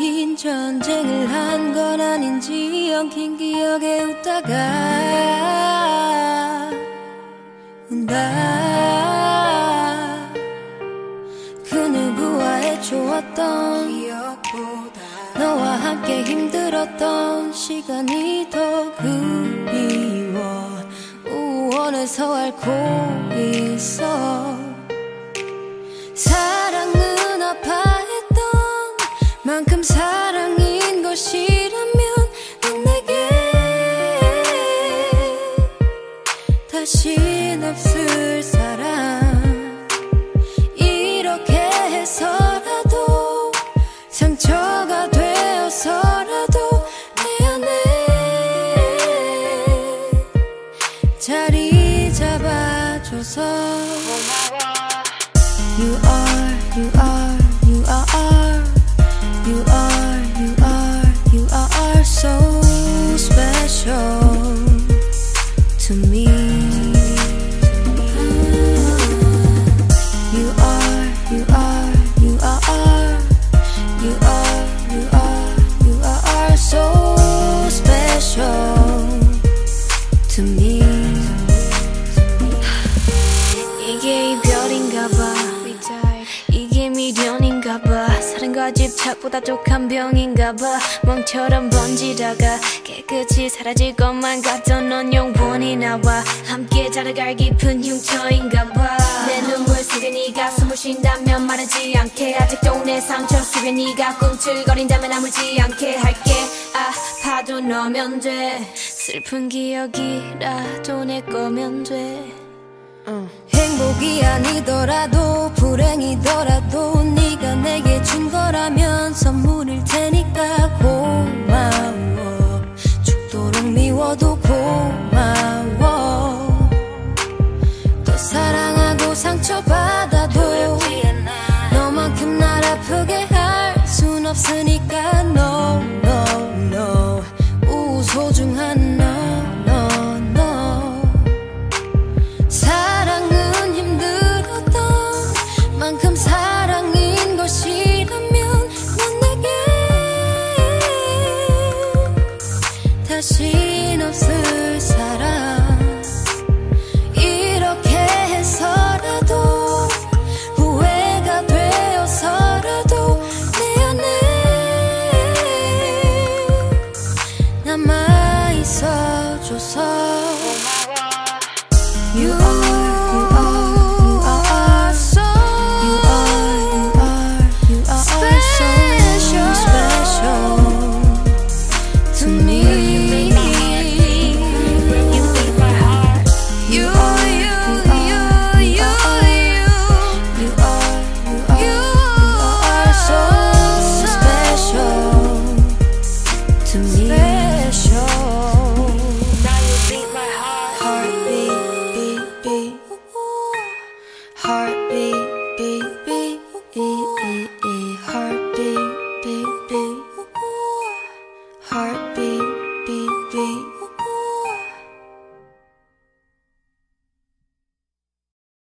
긴 전쟁을 한 건 아닌지 엉킨 기억에 웃다가 운다 좋았던 기억보다 너와 함께 힘들었던 시간이 더 그리워. 우원에서 앓고 있어. 사랑은 아파했던 만큼 사랑인 것이라면 넌 내게 다신 You are, you are, 집착보다 독한 병인가 봐. 멍처럼 번지다가 깨끗이 사라질 것만 같던 넌 영원히 나와. 함께 자라갈 깊은 흉터인가 봐. 내 눈물 속에 네가 숨을 쉰다면 마르지 않게. 아직도 내 상처 속에 네가 꿈틀거린다면 아물지 않게 할게. 아파도 너면 돼. 슬픈 기억이라도 내 거면 돼. 행복이 아니더라도 불행이더라도 거라면 선물일 테니까 고마워. 죽도록 미워도 고마워. 또 사랑하고 상처받아도 너만큼 날 아프게 할 순 없으니까 다신 없을 사랑 이렇게 해서라도 후회가 되어서라도 내 안에 남아 있어줘서 to me. Special. Now you beat my heart. Heartbeat, beat, beat. Heartbeat, beat, beat, beat, beat. Heartbeat, beat, beat. Heartbeat.